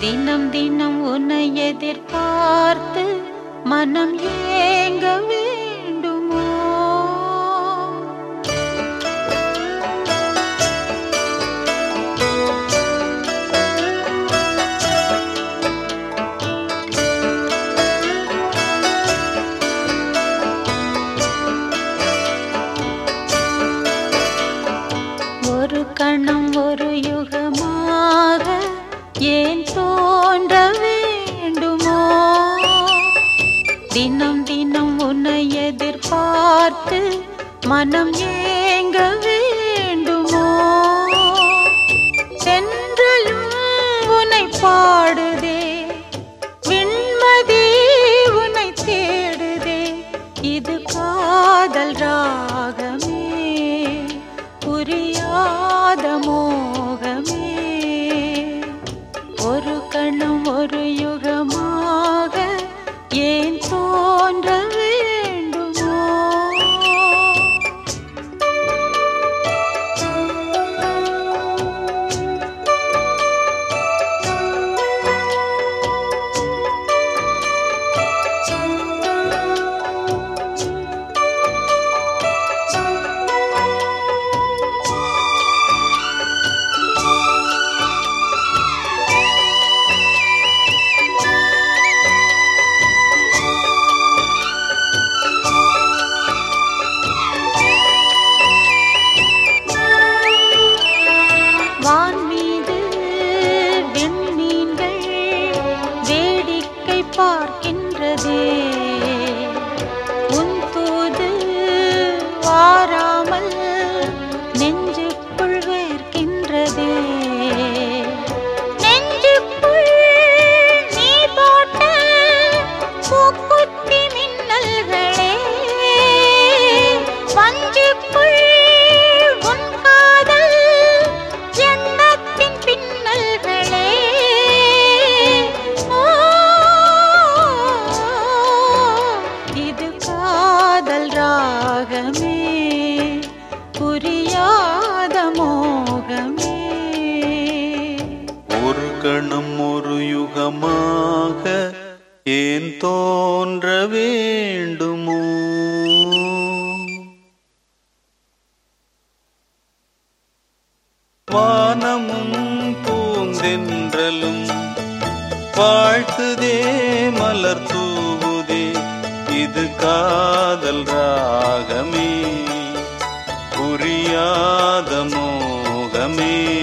தினம் தினம் உன்னை எதிர்பார்த்து மனம் ஏங்க வேண்டுமோ? ஒரு கணம் ஒரு யுகமா ஏன் தோன்ற வேண்டுமோ? தினம் தினம் உன்னை எதிர்பார்த்து மனம் ஏங்க வேண்டுமோ? சென்றலும் உன்னை பாடுதே விண்மதி உன்னை தேடுதே இது காதல் ராகமே புரியாதமோ பார்க்கின்றதே. கணம் ஒரு யுகமாக ஏன் தோன்ற வேண்டுமோ? வானமும் பூந்தென்றலும் வாழ்த்துதே மலர் தூவுதே இது காதல் ராகமே புரியாத மோகமே.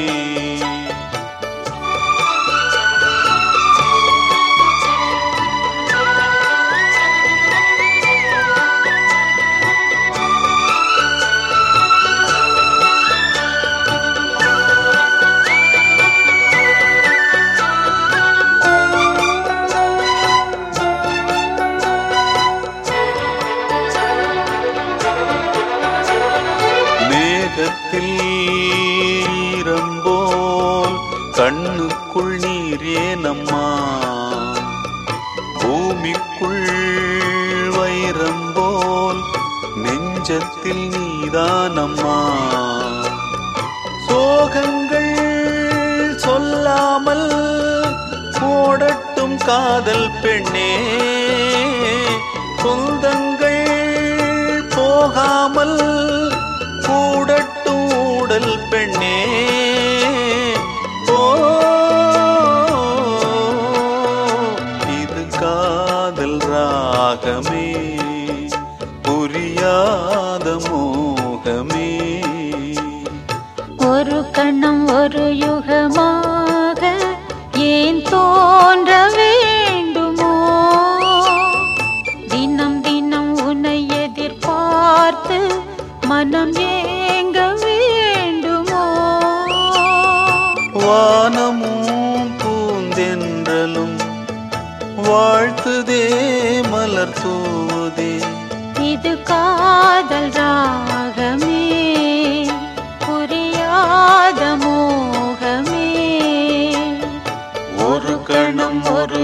மேகத்தில் ஈரம்போல் கண்ணுக்குள் நீரே நம்மா. பூமிக்குள் வைரம்போல் நெஞ்சத்தில் நீதானம்மா சோகங்கள் சொல்லாமல் போடட்டும் காதல் பெண்ணே. சொந்தங்கள் ஊடல் பெண்ணே. ஓ இது காதல் ராகமே புரியாத மோகமே. ஒரு கண்ணம் ஒரு யுகமாக ஏன் தோன்ற வேண்டுமோ? தினம் தினம் உன்னை எதிர்பார்த்து மனம் ஏங்க வானமும் பூந்தென்றலும் வாழ்த்துதே மலர் தூதே இது காதல் ராகமே புரியாத மோகமே. ஒரு கணம் ஒரு